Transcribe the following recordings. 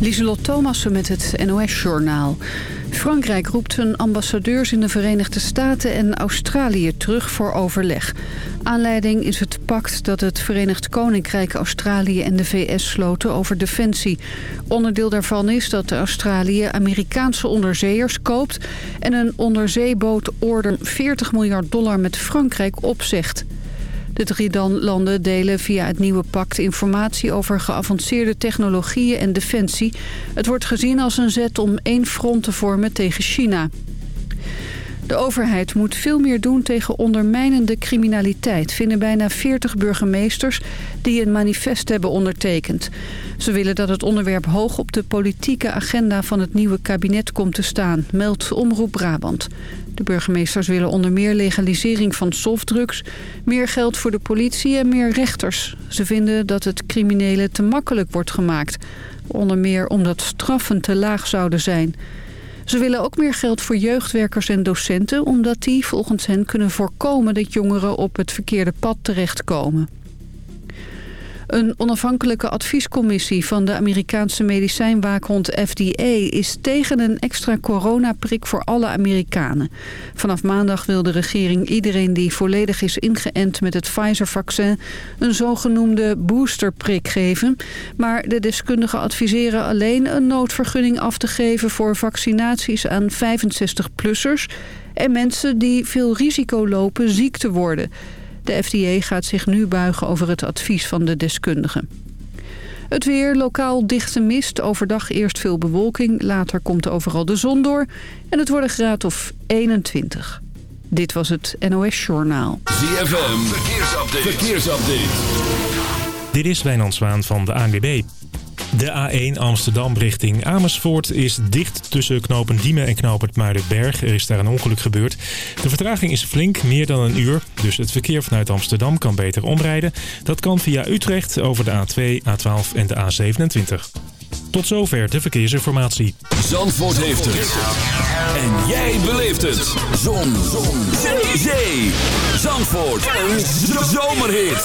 Lieselot Thomassen met het NOS-journaal. Frankrijk roept zijn ambassadeurs in de Verenigde Staten en Australië terug voor overleg. Aanleiding is het pact dat het Verenigd Koninkrijk, Australië en de VS sloten over defensie. Onderdeel daarvan is dat Australië Amerikaanse onderzeeërs koopt... en een onderzeebootorde 40 miljard dollar met Frankrijk opzegt. De drie landen delen via het nieuwe pact informatie over geavanceerde technologieën en defensie. Het wordt gezien als een zet om één front te vormen tegen China. De overheid moet veel meer doen tegen ondermijnende criminaliteit... vinden bijna 40 burgemeesters die een manifest hebben ondertekend. Ze willen dat het onderwerp hoog op de politieke agenda van het nieuwe kabinet komt te staan... meldt Omroep Brabant. De burgemeesters willen onder meer legalisering van softdrugs... meer geld voor de politie en meer rechters. Ze vinden dat het criminelen te makkelijk wordt gemaakt. Onder meer omdat straffen te laag zouden zijn... Ze willen ook meer geld voor jeugdwerkers en docenten... omdat die volgens hen kunnen voorkomen dat jongeren op het verkeerde pad terechtkomen. Een onafhankelijke adviescommissie van de Amerikaanse medicijnwaakhond FDA is tegen een extra coronaprik voor alle Amerikanen. Vanaf maandag wil de regering iedereen die volledig is ingeënt met het Pfizer-vaccin een zogenoemde boosterprik geven. Maar de deskundigen adviseren alleen een noodvergunning af te geven voor vaccinaties aan 65-plussers en mensen die veel risico lopen ziek te worden. De FDA gaat zich nu buigen over het advies van de deskundigen. Het weer, lokaal dichte mist, overdag eerst veel bewolking... later komt overal de zon door en het wordt een graad of 21. Dit was het NOS Journaal. ZFM, verkeersupdate. verkeersupdate. Dit is Wijnand Zwaan van de ANWB. De A1 Amsterdam richting Amersfoort is dicht tussen knopen Diemen en knopen Muidenberg. Er is daar een ongeluk gebeurd. De vertraging is flink, meer dan een uur. Dus het verkeer vanuit Amsterdam kan beter omrijden. Dat kan via Utrecht over de A2, A12 en de A27. Tot zover de verkeersinformatie. Zandvoort heeft het. En jij beleeft het. Zon. Zon. Zee. Zandvoort. Een zomerhit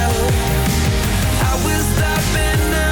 been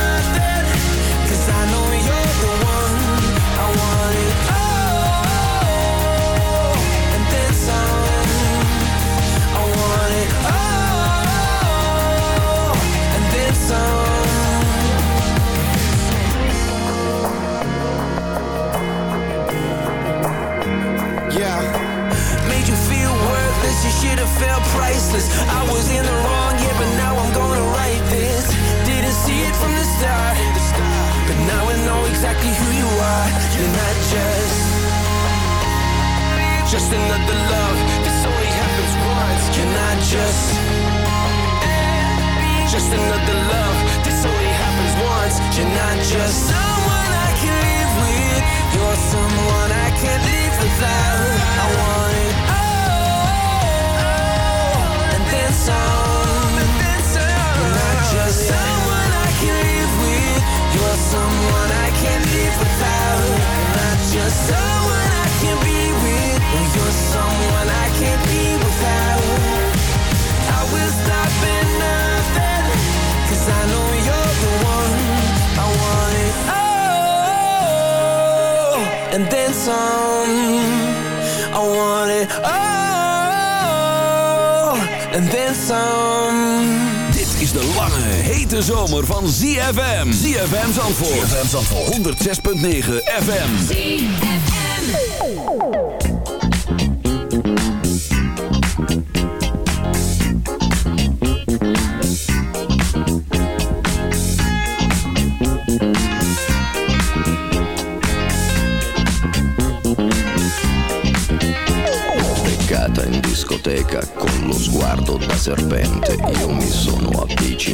ZFM Zandvoort. 106.9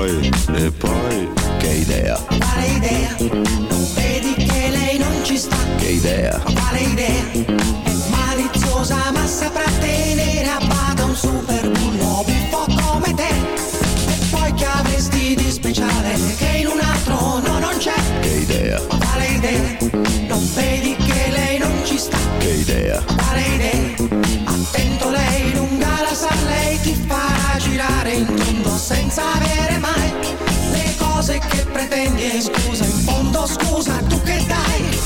Poi, e poi, che idea, Quale idea? Non vedi che lei non ci sta? che idea, Quale idea? È maliziosa ma saprà tenere a cose che pretendi e scusa, in fondo scusa, tu che dai?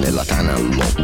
nella tana l'ho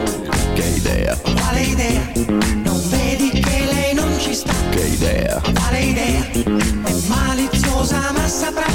idea? Quale idea? Non vedi che lei non ci sta? Che idea? Quale idea? È maliziosa ma saprà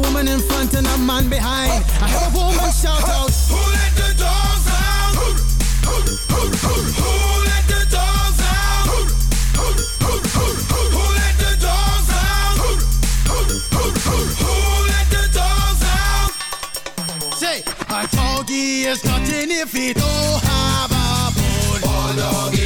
a woman in front and a man behind. I heard a woman shout out. Who let the dogs out? Who let the dogs out? Who let the dogs out? Who let the dogs out? Say, a doggy is nothing if he don't have a bone. Oh, doggy,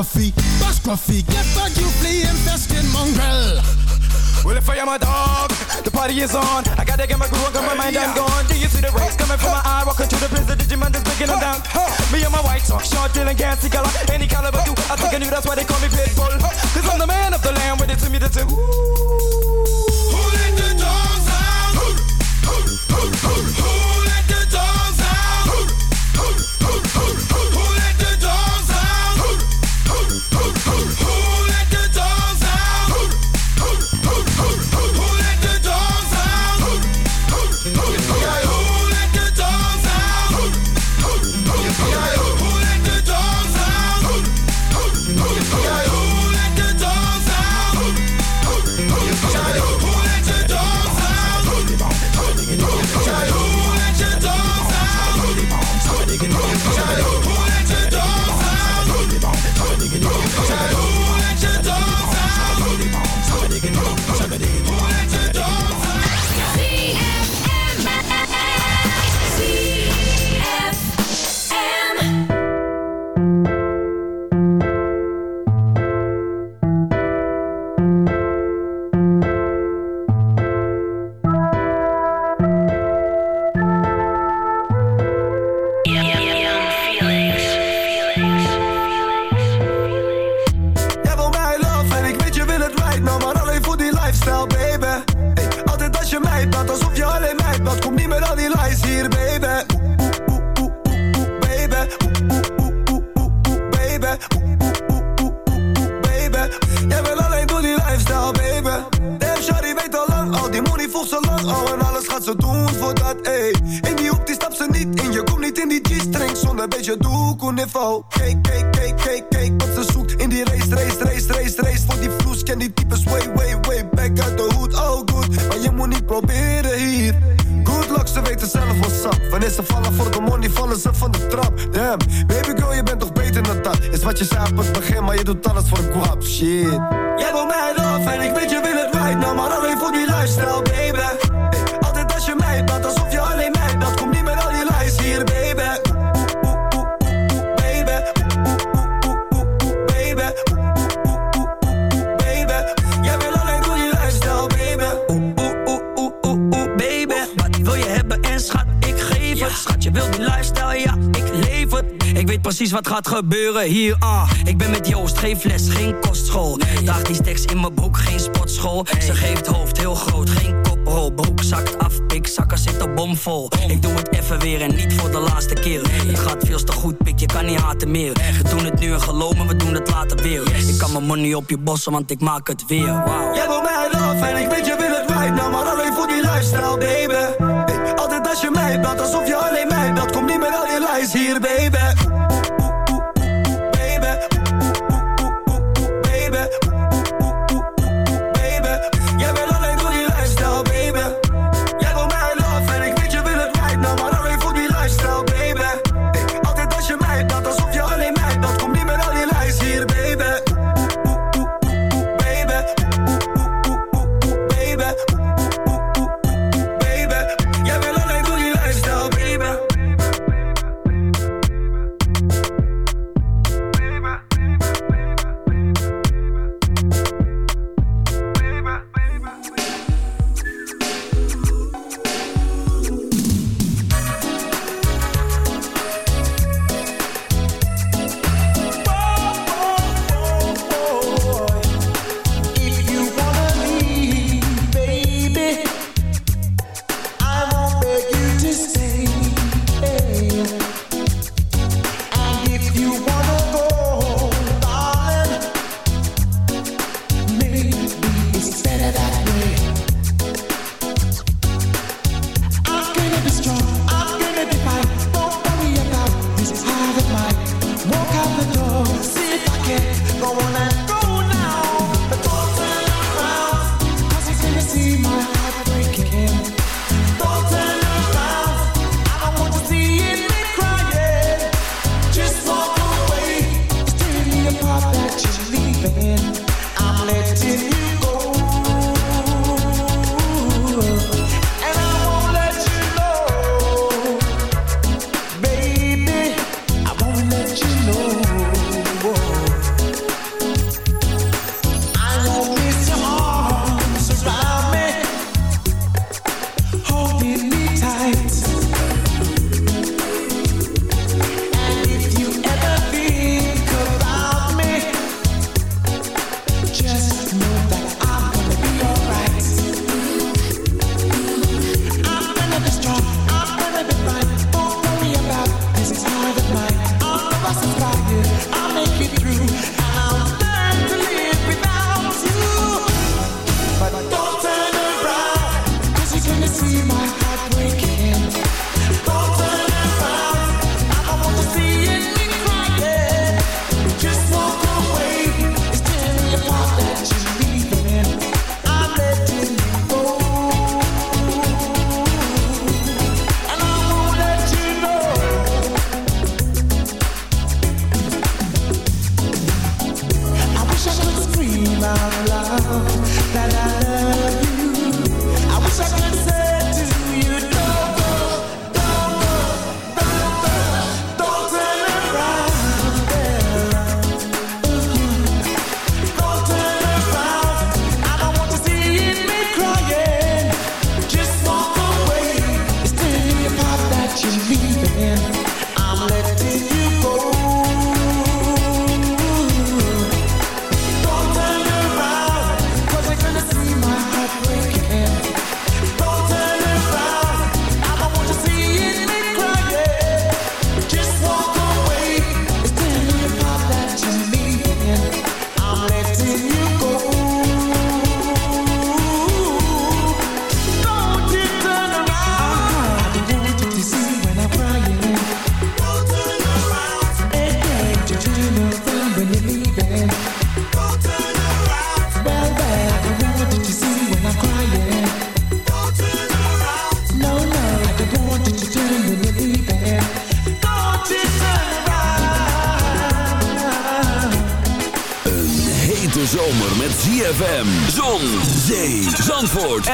Gruffy, bash Gruffy, get back, you flea infested mongrel. Well, if I am a dog, the party is on. I gotta get my groove on, got my mind, I'm gone. Do you see the rays coming from my eye? Walking through the prison, Digimon is breaking them down. Me and my white talk, short, dealing, gassy color. Any caliber, do I think I knew that's why they call me Pitbull. Cause I'm the man of the land, with it to me, the two. Chalo. geeft hoofd heel groot, geen koprol. Broek zakt af, ik zakken zitten bomvol. Ik doe het even weer en niet voor de laatste keer. Het gaat veel te goed, pik, je kan niet haten meer. We doen het nu en geloof we doen het later weer. Ik kan mijn money op je bossen, want ik maak het weer. Wow. Jij wil mij eraf en ik weet je wil het right nou, maar alleen voor die lifestyle, baby. Altijd als je mij belt, alsof je alleen mij belt, kom niet meer al je lies hier, baby.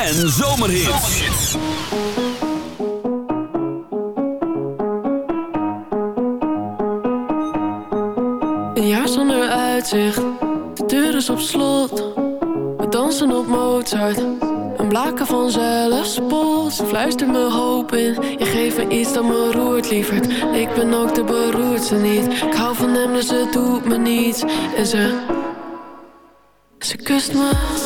En zomerhits. Een jaar zonder uitzicht. De deur is op slot. We dansen op Mozart. Een blaken van zelfspot. Ze fluistert me hoop in. Je geeft me iets dat me roert, lieverd. Ik ben ook de beroerdste niet. Ik hou van hem, dus het doet me niets. En ze... Ze kust me.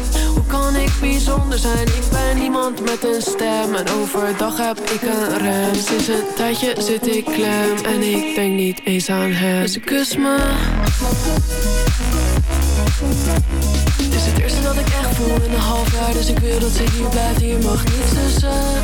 Hoe kan ik bijzonder zijn? Ik ben iemand met een stem en overdag heb ik een rem. Sinds een tijdje zit ik klem en ik denk niet eens aan hem. Ze kust me. Is het eerste dat ik echt voel in een half jaar Dus ik wil dat ze hier blijft, hier mag niets tussen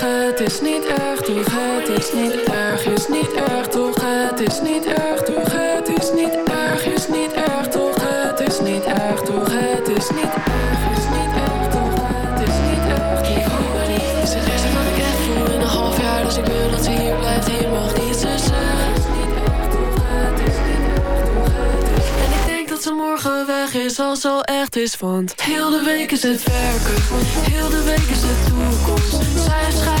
is niet erg toch, het is niet erg is niet erg toch, het is niet erg toch, het is niet erg is niet erg toch, het is niet erg toch, het is niet erg niet toch, het is niet erg ik hoop maar niet, het wat ik echt voel in een half jaar, dus ik wil dat ze hier blijft, hier mag niets tussen. Dat ze morgen weg is als al echt is Want heel de week is het werken. Heel de week is de toekomst. Zij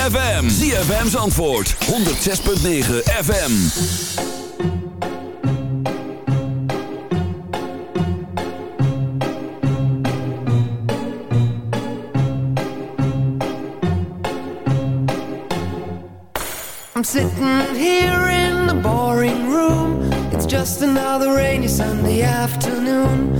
ZFM. ZFM's antwoord 106.9 FM. I'm sitting here in the boring room. It's just another rainy Sunday afternoon.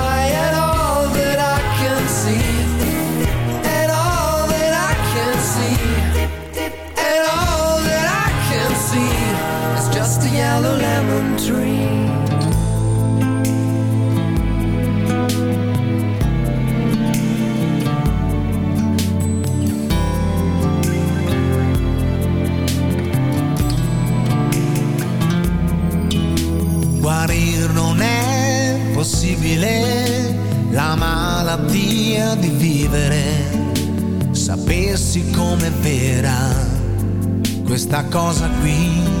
yellow lemon tree. Guarir non è possibile la malattia di vivere. Sapessi com'è vera questa cosa qui.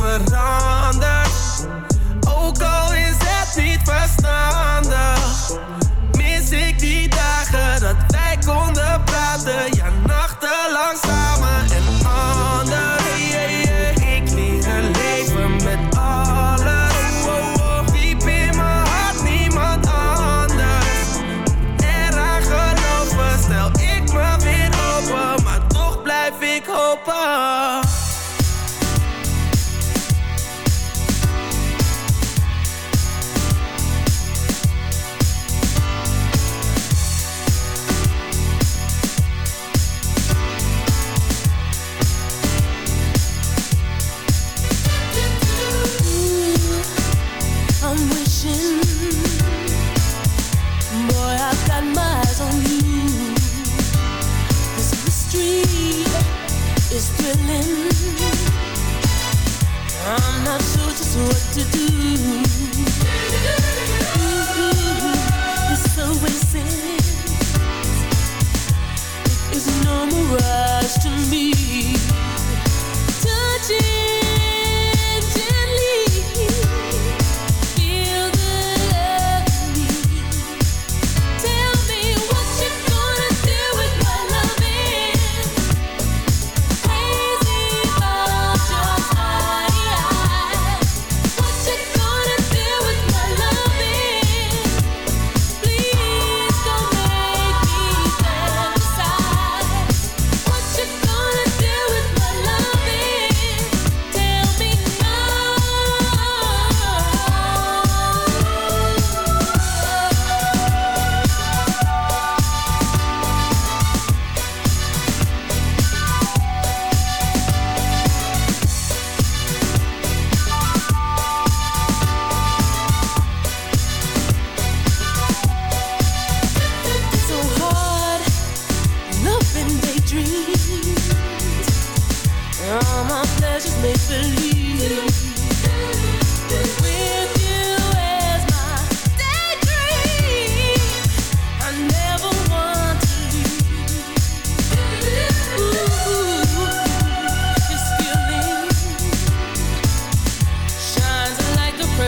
पर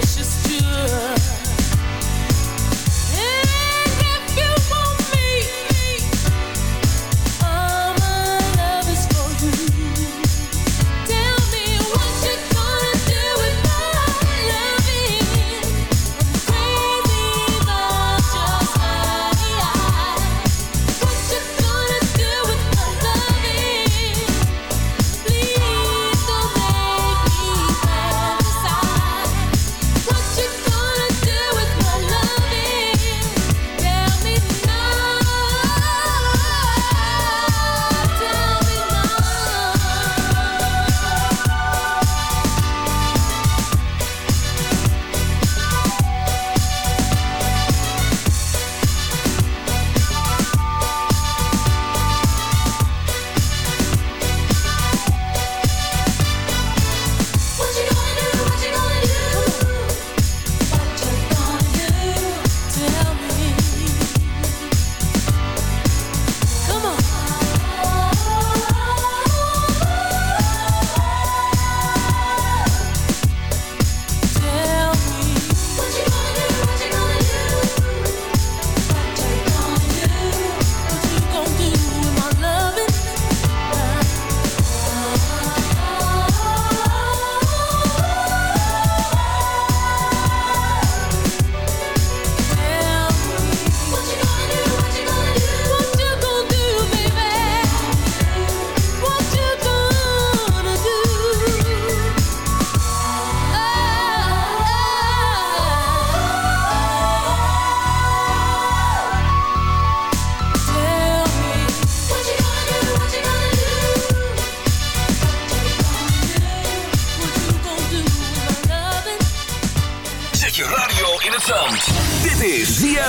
precious